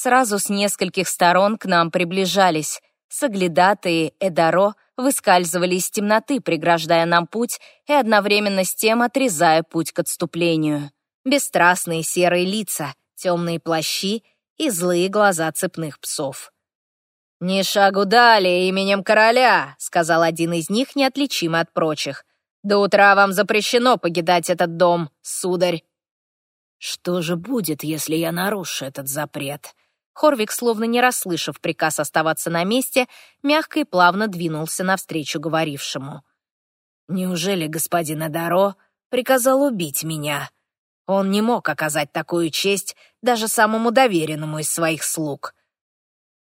Сразу с нескольких сторон к нам приближались. Соглядатые Эдаро выскальзывали из темноты, преграждая нам путь и одновременно с тем отрезая путь к отступлению. Бесстрастные серые лица, темные плащи и злые глаза цепных псов. «Ни шагу далее именем короля», — сказал один из них, неотличимый от прочих. «До утра вам запрещено покидать этот дом, сударь». «Что же будет, если я нарушу этот запрет?» Хорвик, словно не расслышав приказ оставаться на месте, мягко и плавно двинулся навстречу говорившему. «Неужели господин Эдаро приказал убить меня? Он не мог оказать такую честь даже самому доверенному из своих слуг».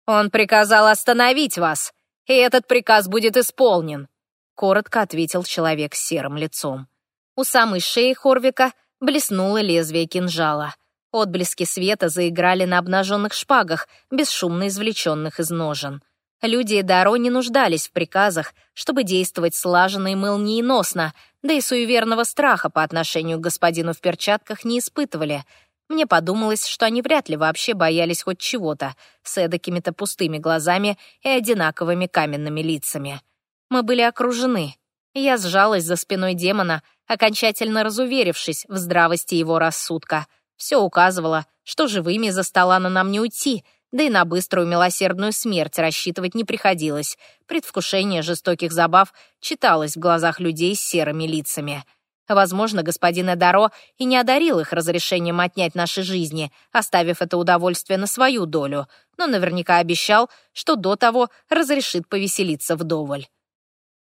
«Он приказал остановить вас, и этот приказ будет исполнен», — коротко ответил человек с серым лицом. У самой шеи Хорвика блеснуло лезвие кинжала. Отблески света заиграли на обнаженных шпагах, бесшумно извлеченных из ножен. Люди и Даро не нуждались в приказах, чтобы действовать слаженно и молниеносно, да и суеверного страха по отношению к господину в перчатках не испытывали. Мне подумалось, что они вряд ли вообще боялись хоть чего-то, с эдакими-то пустыми глазами и одинаковыми каменными лицами. Мы были окружены. Я сжалась за спиной демона, окончательно разуверившись в здравости его рассудка — все указывало, что живыми за стола на нам не уйти, да и на быструю милосердную смерть рассчитывать не приходилось. Предвкушение жестоких забав читалось в глазах людей с серыми лицами. Возможно, господин Эдаро и не одарил их разрешением отнять наши жизни, оставив это удовольствие на свою долю, но наверняка обещал, что до того разрешит повеселиться вдоволь.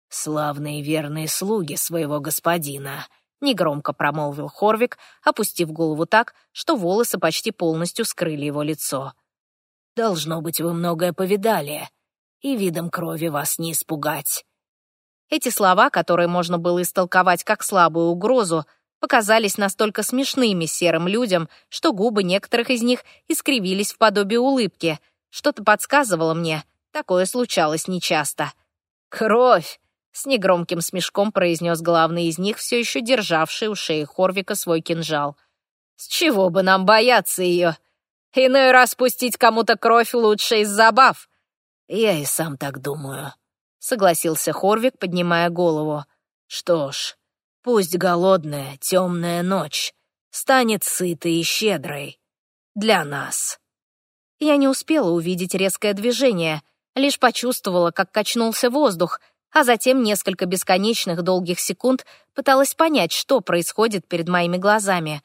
«Славные верные слуги своего господина», — негромко промолвил Хорвик, опустив голову так, что волосы почти полностью скрыли его лицо. «Должно быть, вы многое повидали, и видом крови вас не испугать». Эти слова, которые можно было истолковать как слабую угрозу, показались настолько смешными серым людям, что губы некоторых из них искривились в подобие улыбки. Что-то подсказывало мне, такое случалось нечасто. «Кровь!» С негромким смешком произнес главный из них, все еще державший у шеи Хорвика свой кинжал. «С чего бы нам бояться ее? Иной раз пустить кому-то кровь лучше из забав». «Я и сам так думаю», — согласился Хорвик, поднимая голову. «Что ж, пусть голодная темная ночь станет сытой и щедрой для нас». Я не успела увидеть резкое движение, лишь почувствовала, как качнулся воздух, а затем несколько бесконечных долгих секунд пыталась понять, что происходит перед моими глазами.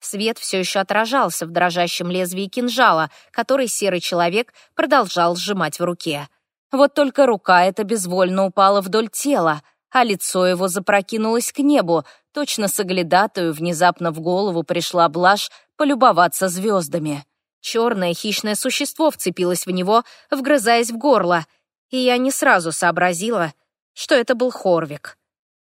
Свет все еще отражался в дрожащем лезвии кинжала, который серый человек продолжал сжимать в руке. Вот только рука эта безвольно упала вдоль тела, а лицо его запрокинулось к небу, точно соглядатую внезапно в голову пришла блажь полюбоваться звездами. Черное хищное существо вцепилось в него, вгрызаясь в горло, и я не сразу сообразила — что это был Хорвик.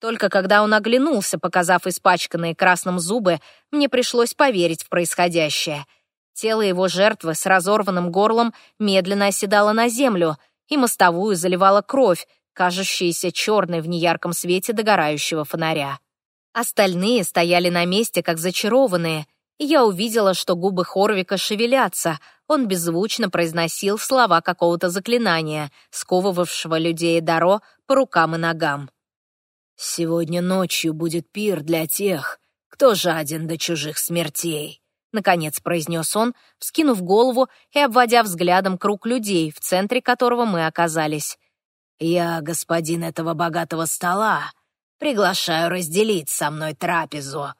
Только когда он оглянулся, показав испачканные красным зубы, мне пришлось поверить в происходящее. Тело его жертвы с разорванным горлом медленно оседало на землю, и мостовую заливала кровь, кажущаяся черной в неярком свете догорающего фонаря. Остальные стояли на месте, как зачарованные, я увидела, что губы Хорвика шевелятся, он беззвучно произносил слова какого-то заклинания, сковывавшего людей Даро по рукам и ногам. «Сегодня ночью будет пир для тех, кто жаден до чужих смертей», — наконец произнес он, вскинув голову и обводя взглядом круг людей, в центре которого мы оказались. «Я, господин этого богатого стола, приглашаю разделить со мной трапезу».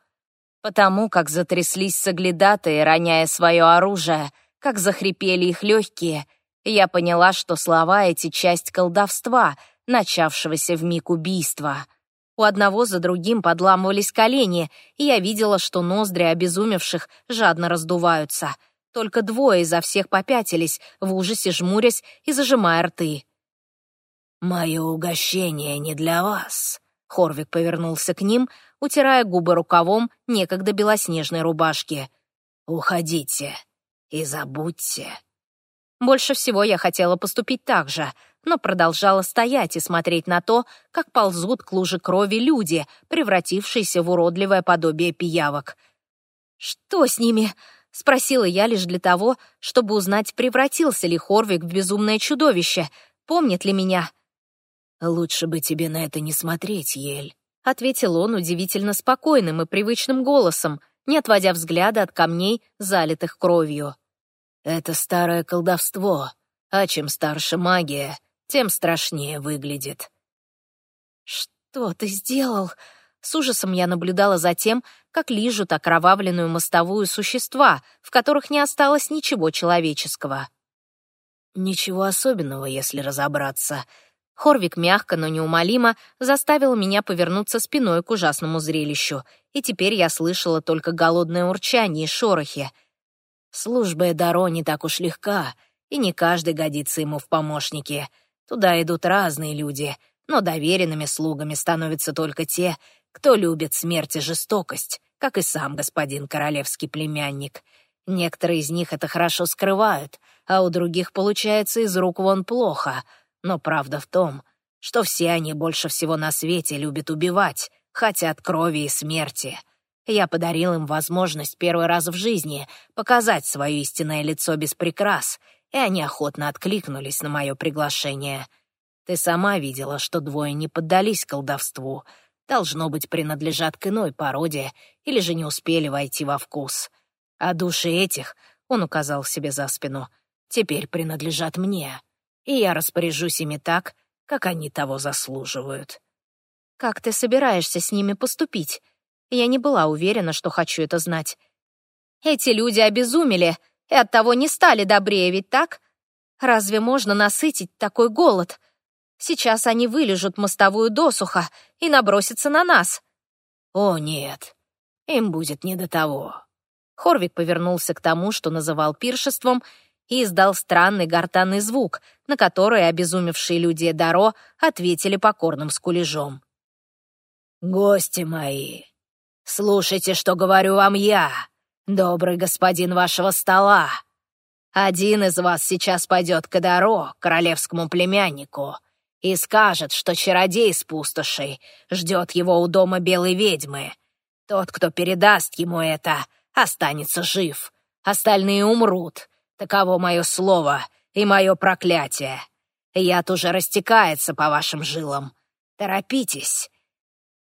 Потому как затряслись соглядатые, роняя свое оружие — как захрипели их легкие, я поняла, что слова эти — часть колдовства, начавшегося в миг убийства. У одного за другим подламывались колени, и я видела, что ноздри обезумевших жадно раздуваются. Только двое изо всех попятились, в ужасе жмурясь и зажимая рты. «Мое угощение не для вас», — Хорвик повернулся к ним, утирая губы рукавом некогда белоснежной рубашки. «Уходите, и забудьте. Больше всего я хотела поступить так же, но продолжала стоять и смотреть на то, как ползут к луже крови люди, превратившиеся в уродливое подобие пиявок. «Что с ними?» — Спросила я лишь для того, чтобы узнать, превратился ли Хорвик в безумное чудовище, помнит ли меня. «Лучше бы тебе на это не смотреть, Ель», — ответил он удивительно спокойным и привычным голосом, не отводя взгляда от камней, залитых кровью. «Это старое колдовство, а чем старше магия, тем страшнее выглядит». «Что ты сделал?» С ужасом я наблюдала за тем, как лижут окровавленную мостовую существа, в которых не осталось ничего человеческого. «Ничего особенного, если разобраться». Хорвик мягко, но неумолимо заставил меня повернуться спиной к ужасному зрелищу, и теперь я слышала только голодное урчание и шорохи. Служба Эдаро не так уж легка, и не каждый годится ему в помощники. Туда идут разные люди, но доверенными слугами становятся только те, кто любит смерть и жестокость, как и сам господин королевский племянник. Некоторые из них это хорошо скрывают, а у других получается из рук вон плохо. Но правда в том, что все они больше всего на свете любят убивать, хотят крови и смерти. Я подарил им возможность первый раз в жизни показать свое истинное лицо без прикрас, и они охотно откликнулись на мое приглашение. Ты сама видела, что двое не поддались колдовству — Должно быть, принадлежат к иной породе или же не успели войти во вкус. А души этих, он указал себе за спину, теперь принадлежат мне, и я распоряжусь ими так, как они того заслуживают. Как ты собираешься с ними поступить? Я не была уверена, что хочу это знать. Эти люди обезумели и оттого не стали добрее, ведь так? Разве можно насытить такой голод? Сейчас они вылежут мостовую досуха и набросятся на нас. О, нет, им будет не до того. Хорвик повернулся к тому, что называл пиршеством, и издал странный гортанный звук, на который обезумевшие люди Даро ответили покорным скулежом. «Гости мои, слушайте, что говорю вам я, добрый господин вашего стола. Один из вас сейчас пойдет к Даро, королевскому племяннику, и скажет, что чародей с пустошей ждет его у дома белой ведьмы. Тот, кто передаст ему это, останется жив. Остальные умрут. Таково мое слово и мое проклятие. Яд уже растекается по вашим жилам. Торопитесь.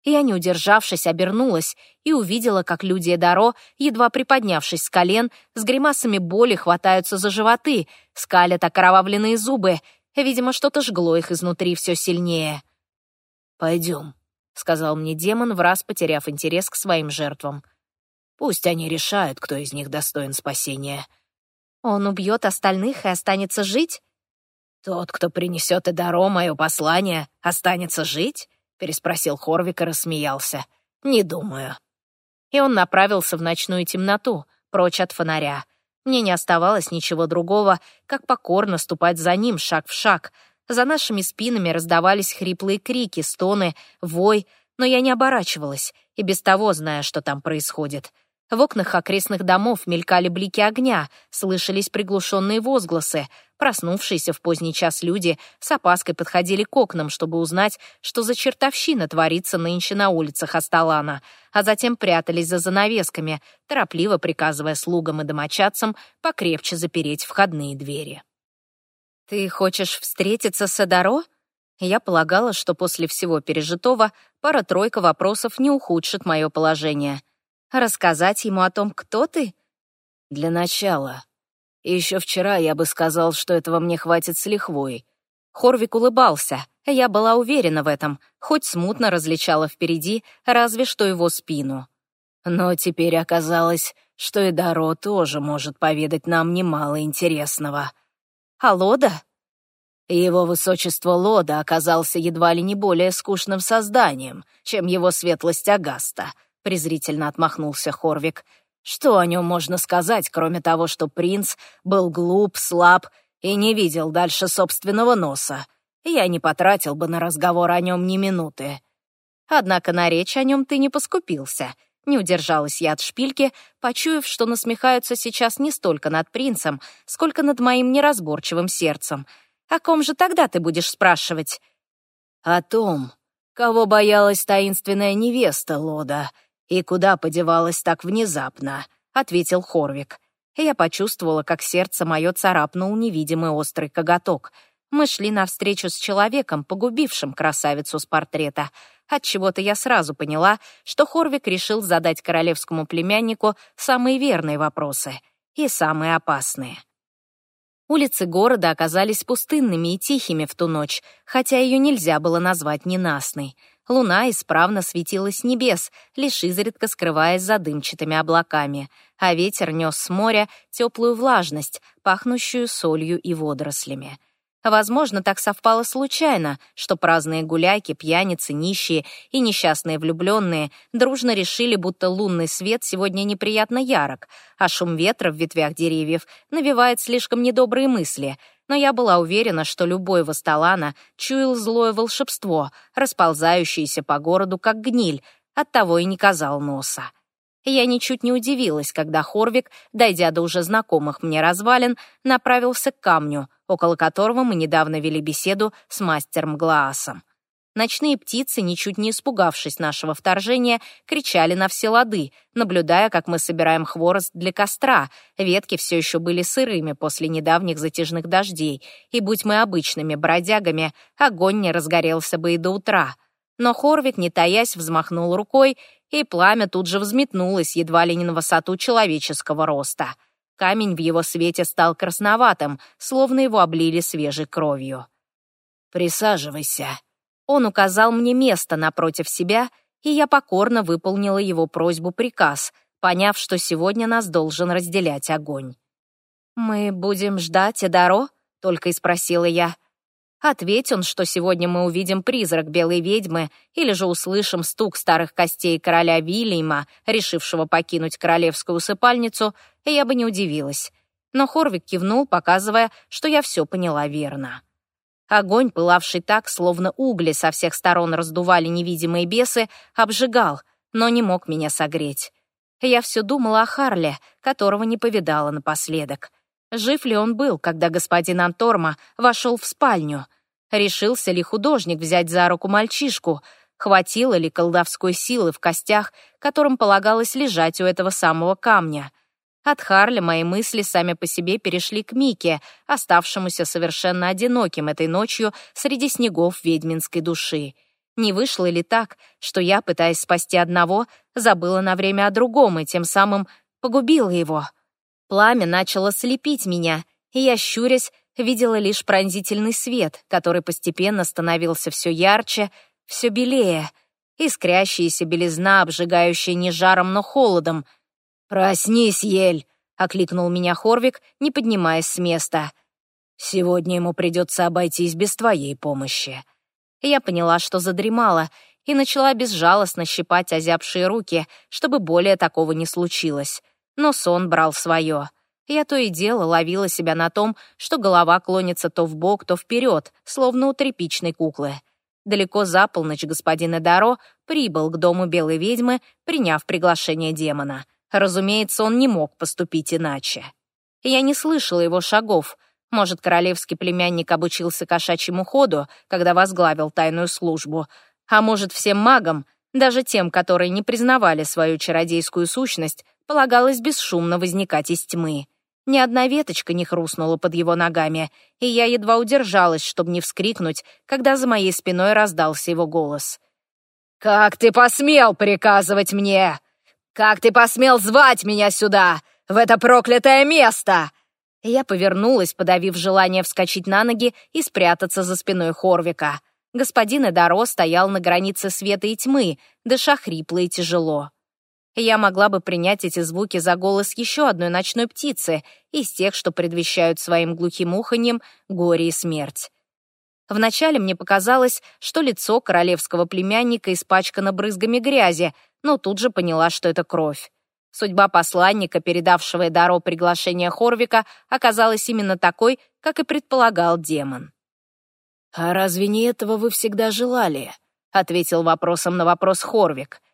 Я, не удержавшись, обернулась и увидела, как люди Эдаро, едва приподнявшись с колен, с гримасами боли хватаются за животы, скалят окровавленные зубы Видимо, что-то жгло их изнутри все сильнее. «Пойдем», — сказал мне демон, в раз потеряв интерес к своим жертвам. «Пусть они решают, кто из них достоин спасения». «Он убьет остальных и останется жить?» «Тот, кто принесет Эдаро мое послание, останется жить?» — переспросил Хорвик и рассмеялся. «Не думаю». И он направился в ночную темноту, прочь от фонаря. Мне не оставалось ничего другого, как покорно ступать за ним шаг в шаг. За нашими спинами раздавались хриплые крики, стоны, вой, но я не оборачивалась, и без того зная, что там происходит. В окнах окрестных домов мелькали блики огня, слышались приглушенные возгласы. Проснувшиеся в поздний час люди с опаской подходили к окнам, чтобы узнать, что за чертовщина творится нынче на улицах Асталана, а затем прятались за занавесками, торопливо приказывая слугам и домочадцам покрепче запереть входные двери. «Ты хочешь встретиться с Эдаро?» Я полагала, что после всего пережитого пара-тройка вопросов не ухудшит мое положение — Рассказать ему о том, кто ты? Для начала. Еще вчера я бы сказал, что этого мне хватит с лихвой. Хорвик улыбался, я была уверена в этом, хоть смутно различала впереди разве что его спину. Но теперь оказалось, что и Даро тоже может поведать нам немало интересного. А Лода? Его высочество Лода оказался едва ли не более скучным созданием, чем его светлость Агаста —— презрительно отмахнулся Хорвик. «Что о нем можно сказать, кроме того, что принц был глуп, слаб и не видел дальше собственного носа? Я не потратил бы на разговор о нем ни минуты». «Однако на речь о нем ты не поскупился», не удержалась я от шпильки, почуяв, что насмехаются сейчас не столько над принцем, сколько над моим неразборчивым сердцем. «О ком же тогда ты будешь спрашивать?» «О том, кого боялась таинственная невеста Лода, «И куда подевалась так внезапно?» — ответил Хорвик. Я почувствовала, как сердце мое царапнул невидимый острый коготок. Мы шли навстречу с человеком, погубившим красавицу с портрета. Отчего-то я сразу поняла, что Хорвик решил задать королевскому племяннику самые верные вопросы и самые опасные. Улицы города оказались пустынными и тихими в ту ночь, хотя ее нельзя было назвать ненастной. Луна исправно светилась с небес, лишь изредка скрываясь за дымчатыми облаками, а ветер нес с моря теплую влажность, пахнущую солью и водорослями. Возможно, так совпало случайно, что праздные гуляки, пьяницы, нищие и несчастные влюбленные дружно решили, будто лунный свет сегодня неприятно ярок, а шум ветра в ветвях деревьев навевает слишком недобрые мысли. Но я была уверена, что любой Васталана чуял злое волшебство, расползающееся по городу как гниль, оттого и не казал носа. Я ничуть не удивилась, когда Хорвик, дойдя до уже знакомых мне развалин, направился к камню, около которого мы недавно вели беседу с мастером Глаасом. Ночные птицы, ничуть не испугавшись нашего вторжения, кричали на все лады, наблюдая, как мы собираем хворост для костра. Ветки все еще были сырыми после недавних затяжных дождей, и, будь мы обычными бродягами, огонь не разгорелся бы и до утра. Но Хорвик, не таясь, взмахнул рукой, и пламя тут же взметнулось едва ли не на высоту человеческого роста. Камень в его свете стал красноватым, словно его облили свежей кровью. «Присаживайся». Он указал мне место напротив себя, и я покорно выполнила его просьбу-приказ, поняв, что сегодня нас должен разделять огонь. «Мы будем ждать Эдаро?» — только и спросила я. Ответь он, что сегодня мы увидим призрак белой ведьмы или же услышим стук старых костей короля Вильяма, решившего покинуть королевскую усыпальницу, я бы не удивилась. Но Хорвик кивнул, показывая, что я все поняла верно. Огонь, пылавший так, словно угли со всех сторон раздували невидимые бесы, обжигал, но не мог меня согреть. Я все думала о Харле, которого не повидала напоследок. Жив ли он был, когда господин Анторма вошел в спальню? Решился ли художник взять за руку мальчишку? Хватило ли колдовской силы в костях, которым полагалось лежать у этого самого камня? От Харля мои мысли сами по себе перешли к Мике, оставшемуся совершенно одиноким этой ночью среди снегов ведьминской души. Не вышло ли так, что я, пытаясь спасти одного, забыла на время о другом и тем самым погубила его?» Пламя начало слепить меня, и я, щурясь, видела лишь пронзительный свет, который постепенно становился все ярче, все белее, искрящаяся белизна, обжигающая не жаром, но холодом. «Проснись, Ель!» — окликнул меня Хорвик, не поднимаясь с места. «Сегодня ему придется обойтись без твоей помощи». Я поняла, что задремала, и начала безжалостно щипать озябшие руки, чтобы более такого не случилось но сон брал свое. Я то и дело ловила себя на том, что голова клонится то в бок, то вперед, словно у тряпичной куклы. Далеко за полночь господин Эдаро прибыл к дому белой ведьмы, приняв приглашение демона. Разумеется, он не мог поступить иначе. Я не слышала его шагов. Может, королевский племянник обучился кошачьему ходу, когда возглавил тайную службу. А может, всем магам, даже тем, которые не признавали свою чародейскую сущность, полагалось бесшумно возникать из тьмы. Ни одна веточка не хрустнула под его ногами, и я едва удержалась, чтобы не вскрикнуть, когда за моей спиной раздался его голос. «Как ты посмел приказывать мне? Как ты посмел звать меня сюда, в это проклятое место?» Я повернулась, подавив желание вскочить на ноги и спрятаться за спиной Хорвика. Господин Эдаро стоял на границе света и тьмы, дыша хрипло и тяжело. Я могла бы принять эти звуки за голос еще одной ночной птицы, из тех, что предвещают своим глухим уханьем горе и смерть. Вначале мне показалось, что лицо королевского племянника испачкано брызгами грязи, но тут же поняла, что это кровь. Судьба посланника, передавшего Эдаро приглашение Хорвика, оказалась именно такой, как и предполагал демон. «А разве не этого вы всегда желали?» — ответил вопросом на вопрос Хорвик —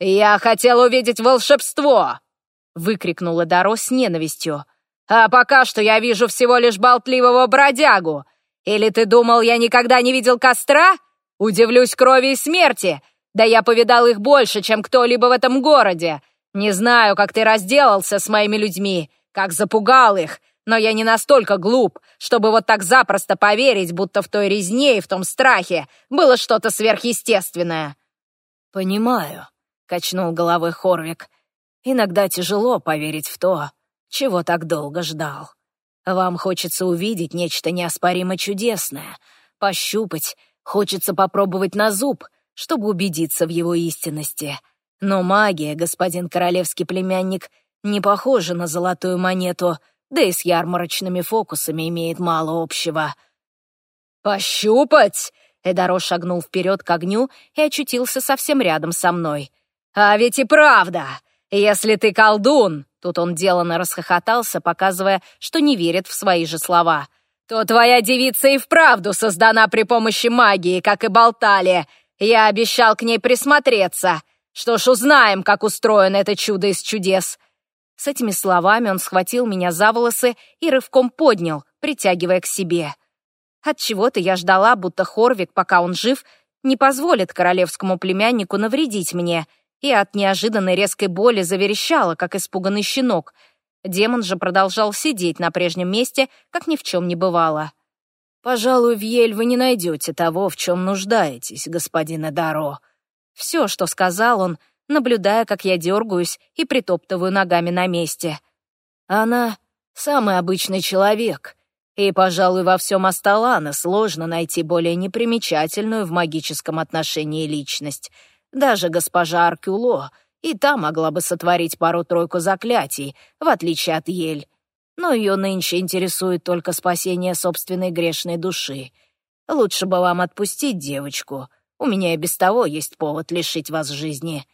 «Я хотел увидеть волшебство!» — выкрикнула Даро с ненавистью. «А пока что я вижу всего лишь болтливого бродягу. Или ты думал, я никогда не видел костра? Удивлюсь крови и смерти. Да я повидал их больше, чем кто-либо в этом городе. Не знаю, как ты разделался с моими людьми, как запугал их, но я не настолько глуп, чтобы вот так запросто поверить, будто в той резне и в том страхе было что-то сверхъестественное». «Понимаю», — качнул головой Хорвик. «Иногда тяжело поверить в то, чего так долго ждал. Вам хочется увидеть нечто неоспоримо чудесное, пощупать, хочется попробовать на зуб, чтобы убедиться в его истинности. Но магия, господин королевский племянник, не похожа на золотую монету — да и с ярмарочными фокусами имеет мало общего. «Пощупать!» Эдаро шагнул вперед к огню и очутился совсем рядом со мной. «А ведь и правда! Если ты колдун!» Тут он деланно расхохотался, показывая, что не верит в свои же слова. «То твоя девица и вправду создана при помощи магии, как и болтали. Я обещал к ней присмотреться. Что ж, узнаем, как устроено это чудо из чудес. С этими словами он схватил меня за волосы и рывком поднял, притягивая к себе. От чего то я ждала, будто Хорвик, пока он жив, не позволит королевскому племяннику навредить мне, и от неожиданной резкой боли заверещала, как испуганный щенок. Демон же продолжал сидеть на прежнем месте, как ни в чем не бывало. «Пожалуй, в Ель вы не найдете того, в чем нуждаетесь, господин Эдаро». Все, что сказал он, наблюдая, как я дергаюсь и притоптываю ногами на месте. Она самый обычный человек, и, пожалуй, во всем Асталана сложно найти более непримечательную в магическом отношении личность. Даже госпожа Аркюло и та могла бы сотворить пару-тройку заклятий, в отличие от Ель. Но ее нынче интересует только спасение собственной грешной души. Лучше бы вам отпустить девочку. У меня и без того есть повод лишить вас жизни».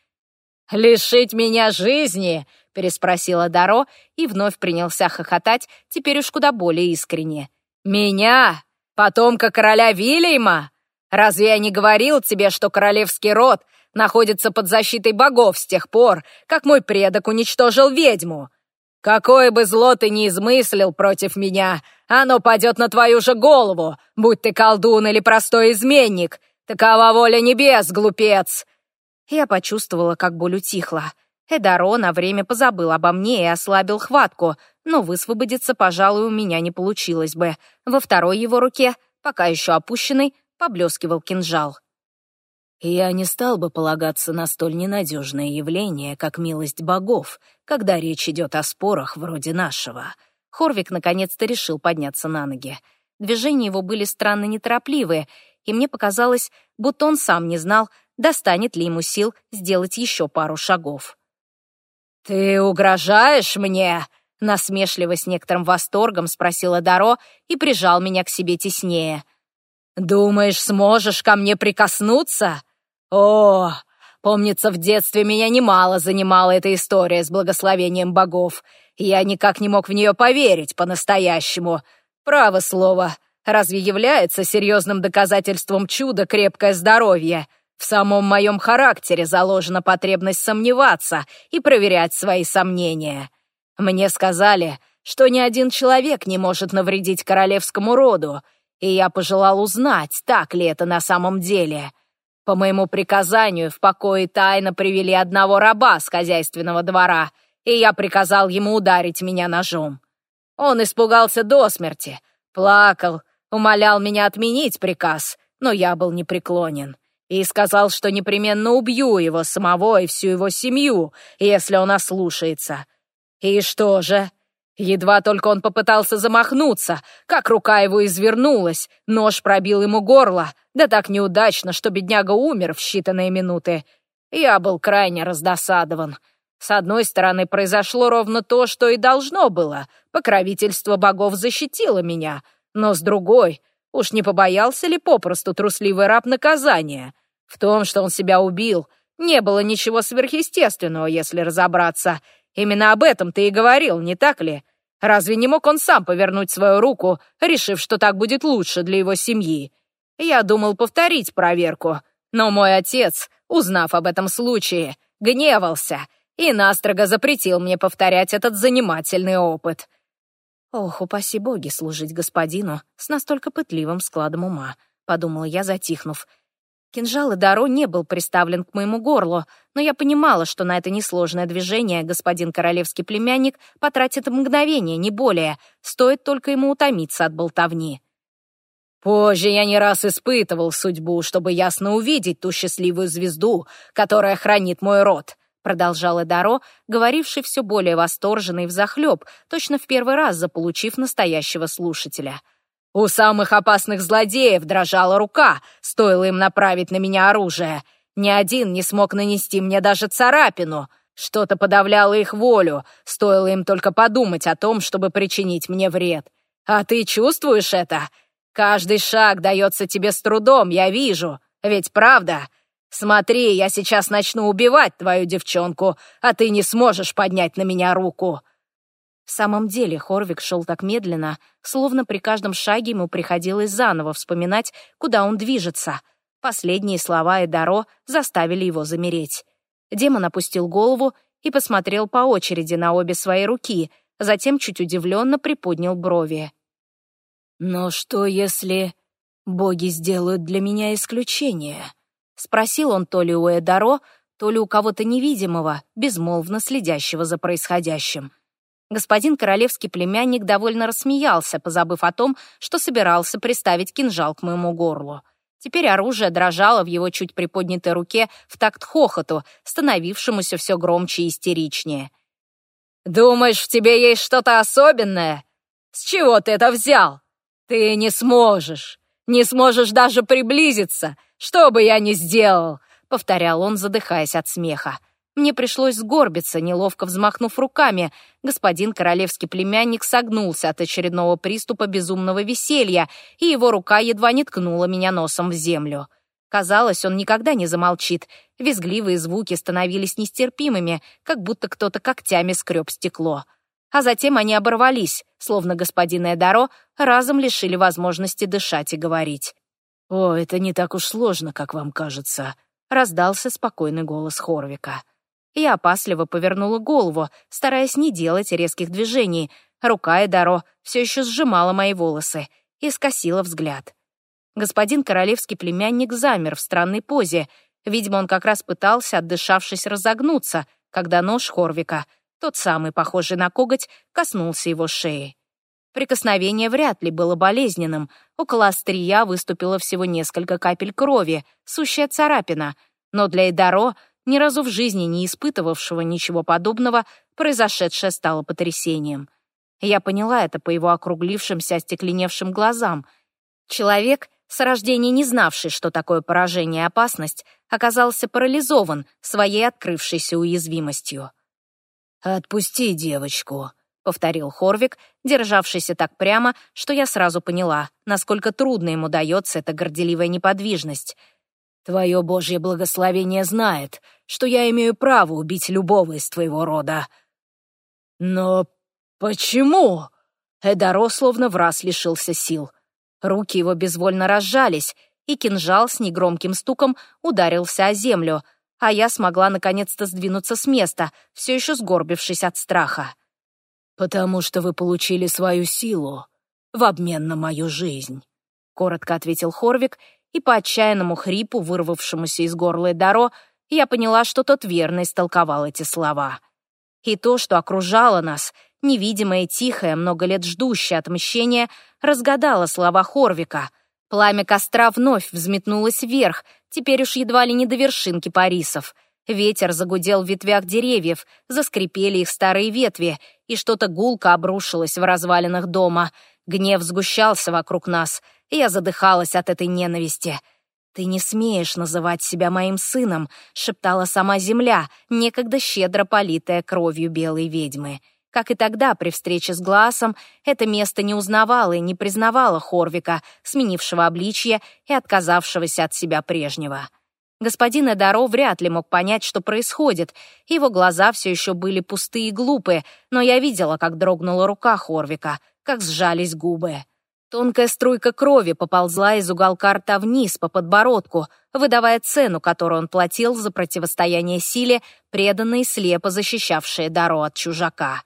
«Лишить меня жизни?» — переспросила Даро и вновь принялся хохотать, теперь уж куда более искренне. «Меня? Потомка короля Вильяма? Разве я не говорил тебе, что королевский род находится под защитой богов с тех пор, как мой предок уничтожил ведьму? Какое бы зло ты ни измыслил против меня, оно падет на твою же голову, будь ты колдун или простой изменник. Такова воля небес, глупец!» Я почувствовала, как боль утихла. Эдаро на время позабыл обо мне и ослабил хватку, но высвободиться, пожалуй, у меня не получилось бы. Во второй его руке, пока еще опущенный, поблескивал кинжал. Я не стал бы полагаться на столь ненадежное явление, как милость богов, когда речь идет о спорах вроде нашего. Хорвик наконец-то решил подняться на ноги. Движения его были странно неторопливые, и мне показалось, будто он сам не знал, достанет ли ему сил сделать еще пару шагов. «Ты угрожаешь мне?» — насмешливо с некоторым восторгом спросила Даро и прижал меня к себе теснее. «Думаешь, сможешь ко мне прикоснуться? О, помнится, в детстве меня немало занимала эта история с благословением богов. Я никак не мог в нее поверить по-настоящему. Право слово, разве является серьезным доказательством чуда крепкое здоровье?» В самом моем характере заложена потребность сомневаться и проверять свои сомнения. Мне сказали, что ни один человек не может навредить королевскому роду, и я пожелал узнать, так ли это на самом деле. По моему приказанию в покое тайно привели одного раба с хозяйственного двора, и я приказал ему ударить меня ножом. Он испугался до смерти, плакал, умолял меня отменить приказ, но я был непреклонен и сказал, что непременно убью его самого и всю его семью, если он ослушается. И что же? Едва только он попытался замахнуться, как рука его извернулась, нож пробил ему горло, да так неудачно, что бедняга умер в считанные минуты. Я был крайне раздосадован. С одной стороны, произошло ровно то, что и должно было. Покровительство богов защитило меня. Но с другой, Уж не побоялся ли попросту трусливый раб наказания? В том, что он себя убил, не было ничего сверхъестественного, если разобраться. Именно об этом ты и говорил, не так ли? Разве не мог он сам повернуть свою руку, решив, что так будет лучше для его семьи? Я думал повторить проверку, но мой отец, узнав об этом случае, гневался и настрого запретил мне повторять этот занимательный опыт. «Ох, упаси боги служить господину с настолько пытливым складом ума», — подумала я, затихнув. Кинжал Даро не был приставлен к моему горлу, но я понимала, что на это несложное движение господин королевский племянник потратит мгновение, не более, стоит только ему утомиться от болтовни. Позже я не раз испытывал судьбу, чтобы ясно увидеть ту счастливую звезду, которая хранит мой род, продолжал Эдаро, говоривший все более восторженно и взахлеб, точно в первый раз заполучив настоящего слушателя — у самых опасных злодеев дрожала рука, стоило им направить на меня оружие. Ни один не смог нанести мне даже царапину. Что-то подавляло их волю, стоило им только подумать о том, чтобы причинить мне вред. А ты чувствуешь это? Каждый шаг дается тебе с трудом, я вижу. Ведь правда? Смотри, я сейчас начну убивать твою девчонку, а ты не сможешь поднять на меня руку. В самом деле Хорвик шел так медленно, словно при каждом шаге ему приходилось заново вспоминать, куда он движется. Последние слова Эдаро заставили его замереть. Демон опустил голову и посмотрел по очереди на обе свои руки, затем чуть удивленно приподнял брови. «Но что, если боги сделают для меня исключение?» — спросил он то ли у Эдаро, то ли у кого-то невидимого, безмолвно следящего за происходящим. Господин королевский племянник довольно рассмеялся, позабыв о том, что собирался приставить кинжал к моему горлу. Теперь оружие дрожало в его чуть приподнятой руке в такт хохоту, становившемуся все громче и истеричнее. «Думаешь, в тебе есть что-то особенное? С чего ты это взял? Ты не сможешь, не сможешь даже приблизиться, что бы я ни сделал», — повторял он, задыхаясь от смеха. Мне пришлось сгорбиться, неловко взмахнув руками. Господин королевский племянник согнулся от очередного приступа безумного веселья, и его рука едва не ткнула меня носом в землю. Казалось, он никогда не замолчит. Визгливые звуки становились нестерпимыми, как будто кто-то когтями скреб стекло. А затем они оборвались, словно господин Эдаро разом лишили возможности дышать и говорить. «О, это не так уж сложно, как вам кажется», — раздался спокойный голос Хорвика. Я опасливо повернула голову, стараясь не делать резких движений. Рука Эдаро все еще сжимала мои волосы и скосила взгляд. Господин королевский племянник замер в странной позе. Видимо, он как раз пытался, отдышавшись, разогнуться, когда нож Хорвика, тот самый, похожий на коготь, коснулся его шеи. Прикосновение вряд ли было болезненным. Около острия выступило всего несколько капель крови, сущая царапина. Но для Эдаро ни разу в жизни не испытывавшего ничего подобного, произошедшее стало потрясением. Я поняла это по его округлившимся, остекленевшим глазам. Человек, с рождения не знавший, что такое поражение и опасность, оказался парализован своей открывшейся уязвимостью. «Отпусти девочку», — повторил Хорвик, державшийся так прямо, что я сразу поняла, насколько трудно ему дается эта горделивая неподвижность — Твое божье благословение знает, что я имею право убить любого из твоего рода. Но почему? Эдаро словно в раз лишился сил. Руки его безвольно разжались, и кинжал с негромким стуком ударился о землю, а я смогла наконец-то сдвинуться с места, все еще сгорбившись от страха. «Потому что вы получили свою силу в обмен на мою жизнь», — коротко ответил Хорвик и по отчаянному хрипу, вырвавшемуся из горла Эдаро, я поняла, что тот верно истолковал эти слова. И то, что окружало нас, невидимое тихое, много лет ждущее отмщение, разгадало слова Хорвика. Пламя костра вновь взметнулось вверх, теперь уж едва ли не до вершинки парисов. Ветер загудел в ветвях деревьев, заскрипели их старые ветви, и что-то гулко обрушилось в развалинах дома. Гнев сгущался вокруг нас — и я задыхалась от этой ненависти. «Ты не смеешь называть себя моим сыном», — шептала сама земля, некогда щедро политая кровью белой ведьмы. Как и тогда, при встрече с Глазом, это место не узнавало и не признавало Хорвика, сменившего обличье и отказавшегося от себя прежнего. Господин Эдаро вряд ли мог понять, что происходит. Его глаза все еще были пустые и глупые, но я видела, как дрогнула рука Хорвика, как сжались губы. Тонкая струйка крови поползла из уголка рта вниз по подбородку, выдавая цену, которую он платил за противостояние силе, преданной слепо защищавшей Даро от чужака.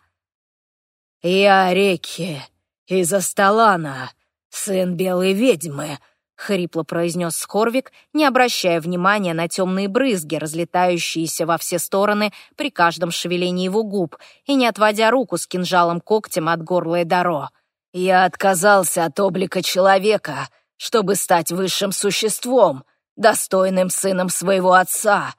«Я Рекхи из Асталана, сын белой ведьмы», хрипло произнес Хорвик, не обращая внимания на темные брызги, разлетающиеся во все стороны при каждом шевелении его губ, и не отводя руку с кинжалом-когтем от горла Эдаро. «Я отказался от облика человека, чтобы стать высшим существом, достойным сыном своего отца,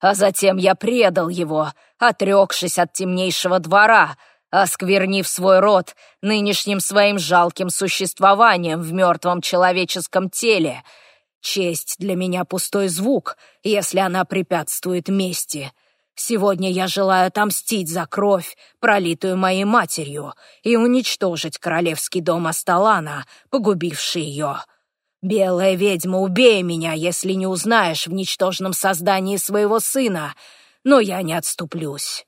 а затем я предал его, отрекшись от темнейшего двора, осквернив свой род нынешним своим жалким существованием в мертвом человеческом теле. Честь для меня пустой звук, если она препятствует мести. Сегодня я желаю отомстить за кровь, пролитую моей матерью, и уничтожить королевский дом Асталана, погубивший ее. Белая ведьма, убей меня, если не узнаешь в ничтожном создании своего сына, но я не отступлюсь.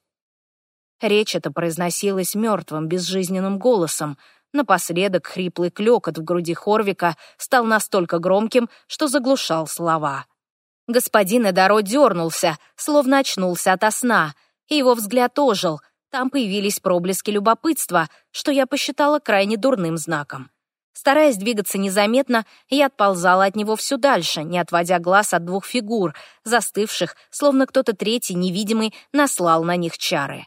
Речь эта произносилась мертвым, безжизненным голосом. Напоследок хриплый клёкот в груди Хорвика стал настолько громким, что заглушал слова. Господин Эдаро дернулся, словно очнулся ото сна, и его взгляд ожил. Там появились проблески любопытства, что я посчитала крайне дурным знаком. Стараясь двигаться незаметно, я отползала от него все дальше, не отводя глаз от двух фигур, застывших, словно кто-то третий, невидимый, наслал на них чары.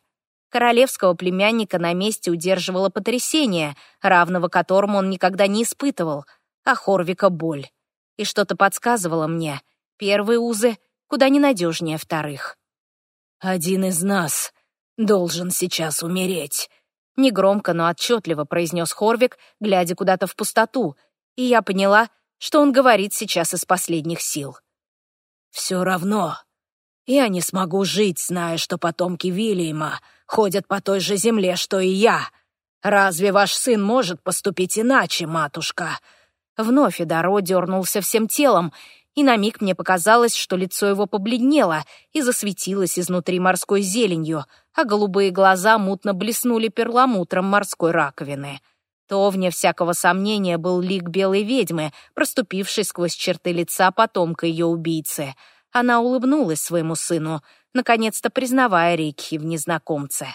Королевского племянника на месте удерживало потрясение, равного которому он никогда не испытывал, а Хорвика — боль. И что-то подсказывало мне. Первые узы куда ненадежнее вторых. «Один из нас должен сейчас умереть», — негромко, но отчетливо произнес Хорвик, глядя куда-то в пустоту, и я поняла, что он говорит сейчас из последних сил. «Все равно я не смогу жить, зная, что потомки Вильяма ходят по той же земле, что и я. Разве ваш сын может поступить иначе, матушка?» Вновь Идаро дернулся всем телом, и на миг мне показалось, что лицо его побледнело и засветилось изнутри морской зеленью, а голубые глаза мутно блеснули перламутром морской раковины. То, вне всякого сомнения, был лик белой ведьмы, проступивший сквозь черты лица потомка ее убийцы. Она улыбнулась своему сыну — наконец-то признавая Рикхи в незнакомце.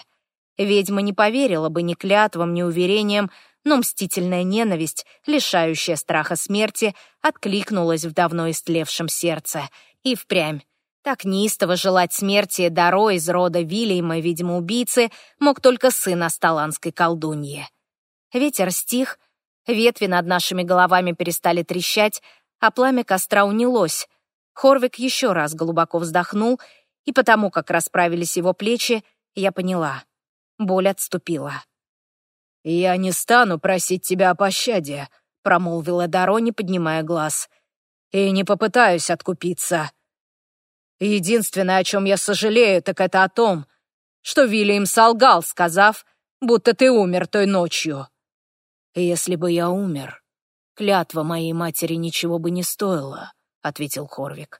Ведьма не поверила бы ни клятвам, ни уверениям, но мстительная ненависть, лишающая страха смерти, откликнулась в давно истлевшем сердце. И впрямь. Так неистово желать смерти Даро из рода Вильяма, видимо-убийцы, мог только сын асталанской колдуньи. Ветер стих, ветви над нашими головами перестали трещать, а пламя костра унялось. Хорвик еще раз глубоко вздохнул и потому, как расправились его плечи, я поняла. Боль отступила. «Я не стану просить тебя о пощаде», — промолвила Даро, не поднимая глаз. «И не попытаюсь откупиться. Единственное, о чем я сожалею, так это о том, что Вильям солгал, сказав, будто ты умер той ночью. Если бы я умер, клятва моей матери ничего бы не стоила», — ответил Хорвик.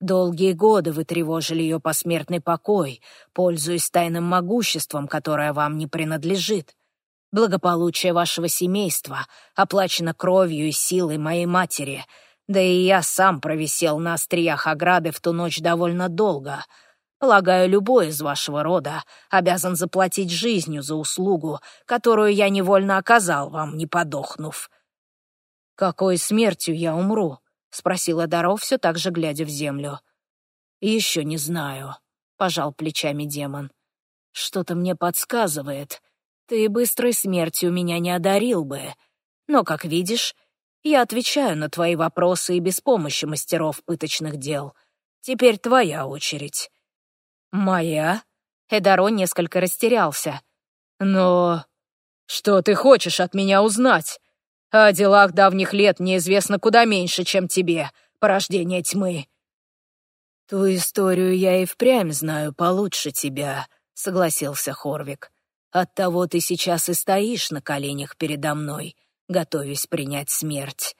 Долгие годы вы тревожили ее посмертный покой, пользуясь тайным могуществом, которое вам не принадлежит. Благополучие вашего семейства оплачено кровью и силой моей матери, да и я сам провисел на остриях ограды в ту ночь довольно долго. Полагаю, любой из вашего рода обязан заплатить жизнью за услугу, которую я невольно оказал вам, не подохнув. Какой смертью я умру? — спросила Даро, все так же глядя в землю. «Еще не знаю», — пожал плечами демон. «Что-то мне подсказывает. Ты быстрой смертью меня не одарил бы. Но, как видишь, я отвечаю на твои вопросы и без помощи мастеров пыточных дел. Теперь твоя очередь». «Моя?» Эдаро несколько растерялся. «Но что ты хочешь от меня узнать?» О делах давних лет мне известно куда меньше, чем тебе, порождение тьмы». «Ту историю я и впрямь знаю получше тебя», — согласился Хорвик. «Оттого ты сейчас и стоишь на коленях передо мной, готовясь принять смерть.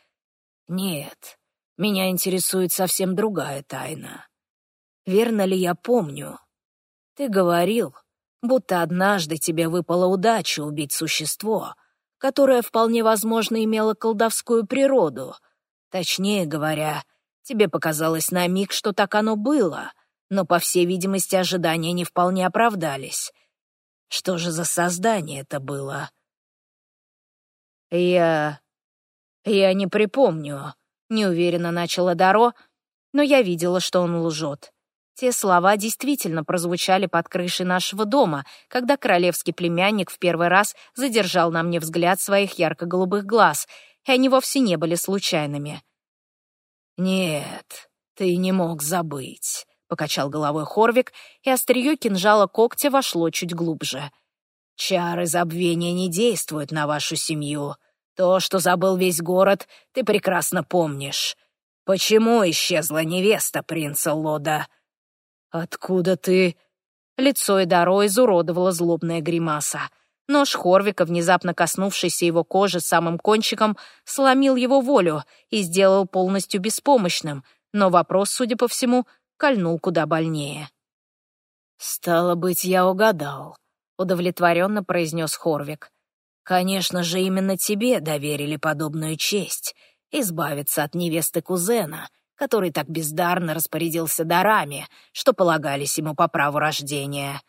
Нет, меня интересует совсем другая тайна. Верно ли я помню? Ты говорил, будто однажды тебе выпала удача убить существо, которая вполне возможно имела колдовскую природу. Точнее говоря, тебе показалось на миг, что так оно было, но, по всей видимости, ожидания не вполне оправдались. Что же за создание это было? Я... я не припомню, неуверенно начала Даро, но я видела, что он лжет. Те слова действительно прозвучали под крышей нашего дома, когда королевский племянник в первый раз задержал на мне взгляд своих ярко-голубых глаз, и они вовсе не были случайными. «Нет, ты не мог забыть», — покачал головой Хорвик, и острие кинжала когтя вошло чуть глубже. «Чары забвения не действуют на вашу семью. То, что забыл весь город, ты прекрасно помнишь. Почему исчезла невеста принца Лода?» «Откуда ты?» Лицо Эдаро изуродовала злобная гримаса. Нож Хорвика, внезапно коснувшийся его кожи самым кончиком, сломил его волю и сделал полностью беспомощным, но вопрос, судя по всему, кольнул куда больнее. «Стало быть, я угадал», — удовлетворенно произнес Хорвик. «Конечно же, именно тебе доверили подобную честь — избавиться от невесты кузена, который так бездарно распорядился дарами, что полагались ему по праву рождения.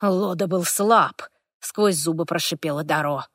Лода был слаб, сквозь зубы прошипела Даро.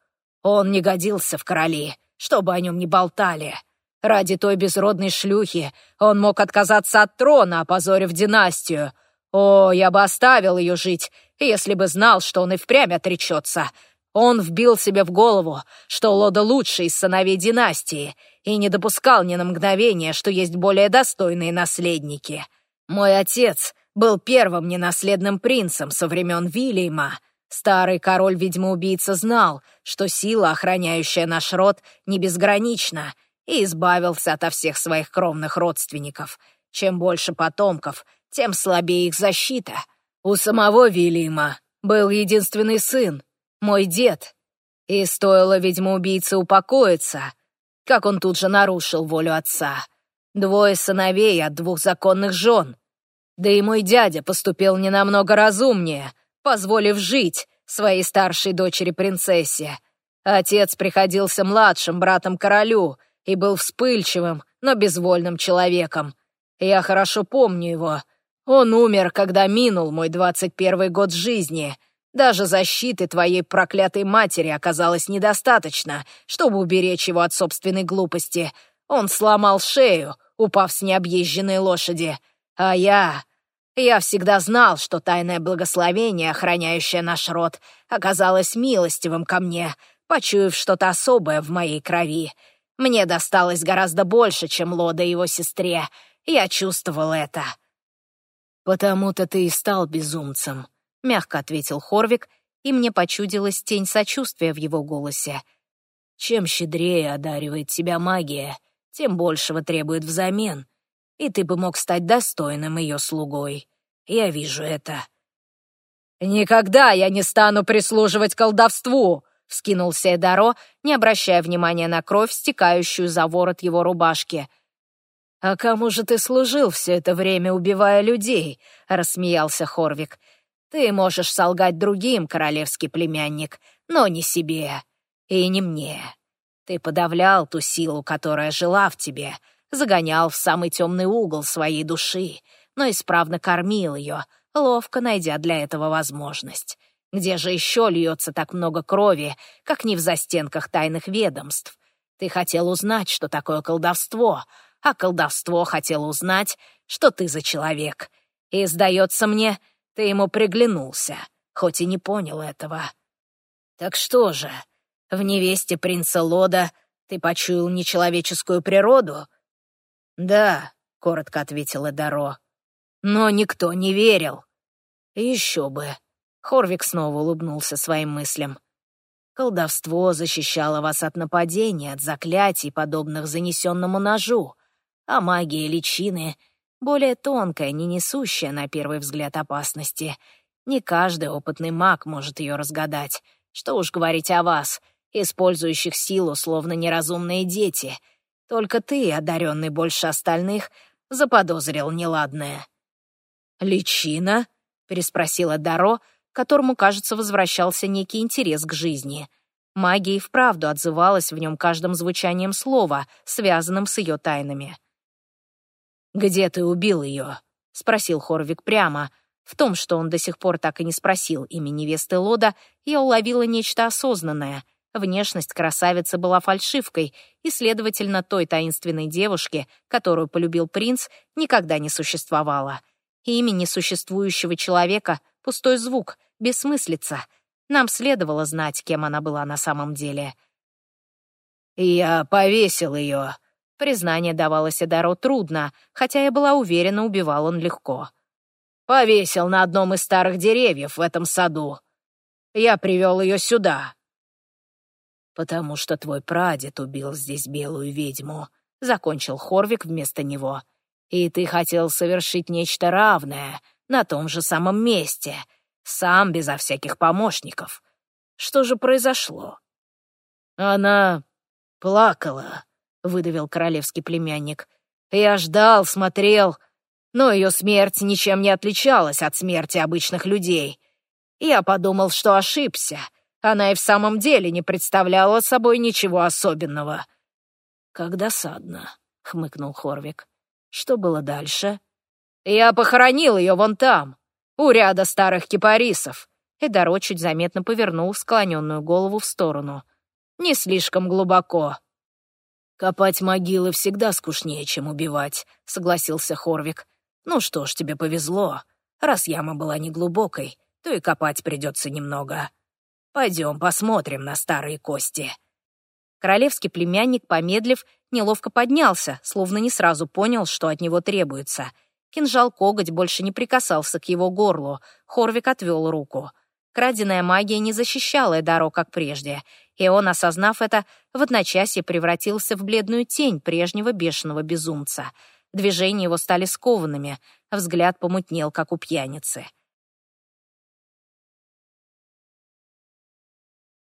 Он не годился в короли, чтобы о нем не болтали. Ради той безродной шлюхи он мог отказаться от трона, опозорив династию. О, я бы оставил ее жить, если бы знал, что он и впрямь отречется. Он вбил себе в голову, что Лода лучший из сыновей династии, и не допускал ни на мгновение, что есть более достойные наследники. Мой отец был первым ненаследным принцем со времен Вильяма. Старый король-ведьмоубийца знал, что сила, охраняющая наш род, не безгранична, и избавился ото всех своих кровных родственников. Чем больше потомков, тем слабее их защита. У самого Вильяма был единственный сын, мой дед. И стоило ведьмоубийце упокоиться, как он тут же нарушил волю отца. Двое сыновей от двух законных жен. Да и мой дядя поступил не намного разумнее, позволив жить своей старшей дочери-принцессе. Отец приходился младшим братом королю и был вспыльчивым, но безвольным человеком. Я хорошо помню его. Он умер, когда минул мой двадцать первый год жизни — даже защиты твоей проклятой матери оказалось недостаточно, чтобы уберечь его от собственной глупости. Он сломал шею, упав с необъезженной лошади. А я... Я всегда знал, что тайное благословение, охраняющее наш род, оказалось милостивым ко мне, почуяв что-то особое в моей крови. Мне досталось гораздо больше, чем Лода его сестре. Я чувствовал это. Потому-то ты и стал безумцем. — мягко ответил Хорвик, и мне почудилась тень сочувствия в его голосе. «Чем щедрее одаривает тебя магия, тем большего требует взамен, и ты бы мог стать достойным ее слугой. Я вижу это». «Никогда я не стану прислуживать колдовству!» — вскинулся Эдаро, не обращая внимания на кровь, стекающую за ворот его рубашки. «А кому же ты служил все это время, убивая людей?» — рассмеялся Хорвик. Ты можешь солгать другим, королевский племянник, но не себе и не мне. Ты подавлял ту силу, которая жила в тебе, загонял в самый темный угол своей души, но исправно кормил ее, ловко найдя для этого возможность. Где же еще льется так много крови, как не в застенках тайных ведомств? Ты хотел узнать, что такое колдовство, а колдовство хотело узнать, что ты за человек. И, сдается мне, ты ему приглянулся, хоть и не понял этого. Так что же, в невесте принца Лода ты почуял нечеловеческую природу? Да, коротко ответил Эдаро. Но никто не верил. Еще бы. Хорвик снова улыбнулся своим мыслям. Колдовство защищало вас от нападений, от заклятий, подобных занесенному ножу, а магия личины — более тонкая, не несущая на первый взгляд опасности. Не каждый опытный маг может ее разгадать. Что уж говорить о вас, использующих силу словно неразумные дети. Только ты, одаренный больше остальных, заподозрил неладное. «Личина?» — переспросила Даро, которому, кажется, возвращался некий интерес к жизни. Магия и вправду отзывалась в нем каждым звучанием слова, связанным с ее тайнами. «Где ты убил ее?» — спросил Хорвик прямо. В том, что он до сих пор так и не спросил имя невесты Лода, я уловила нечто осознанное. Внешность красавицы была фальшивкой, и, следовательно, той таинственной девушки, которую полюбил принц, никогда не существовало. Имя несуществующего человека — пустой звук, бессмыслица. Нам следовало знать, кем она была на самом деле. «Я повесил ее», Признание давалось Эдаро трудно, хотя я была уверена, убивал он легко. «Повесил на одном из старых деревьев в этом саду. Я привел ее сюда». «Потому что твой прадед убил здесь белую ведьму», — закончил Хорвик вместо него. «И ты хотел совершить нечто равное на том же самом месте, сам безо всяких помощников. Что же произошло?» «Она плакала», — выдавил королевский племянник. «Я ждал, смотрел, но ее смерть ничем не отличалась от смерти обычных людей. Я подумал, что ошибся. Она и в самом деле не представляла собой ничего особенного». «Как досадно», — хмыкнул Хорвик. «Что было дальше?» «Я похоронил ее вон там, у ряда старых кипарисов». Эдаро чуть заметно повернул склоненную голову в сторону. «Не слишком глубоко». «Копать могилы всегда скучнее, чем убивать», — согласился Хорвик. «Ну что ж, тебе повезло. Раз яма была неглубокой, то и копать придется немного. Пойдем посмотрим на старые кости». Королевский племянник, помедлив, неловко поднялся, словно не сразу понял, что от него требуется. Кинжал-коготь больше не прикасался к его горлу. Хорвик отвел руку. Краденая магия не защищала Эдаро, как прежде, и он, осознав это, в одночасье превратился в бледную тень прежнего бешеного безумца. Движения его стали скованными, взгляд помутнел, как у пьяницы —